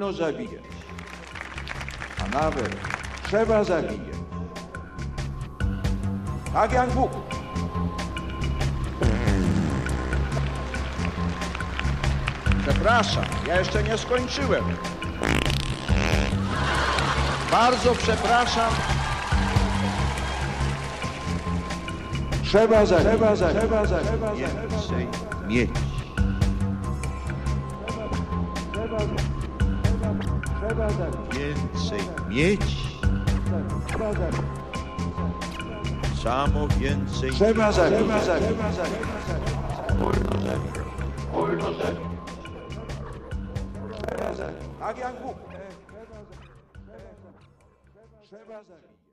wolno zabijać, a nawet trzeba zabijać. Tak jak Bóg. Przepraszam, ja jeszcze nie skończyłem. Bardzo przepraszam. Trzeba zabijać, trzeba zabijać, trzeba zabijać. Więcej mieć. Więcej mieć. Samo więcej. Trzeba zabijać. Wolno zabijać. Wolno zabijać. Tak jak Bóg. Trzeba zabijać.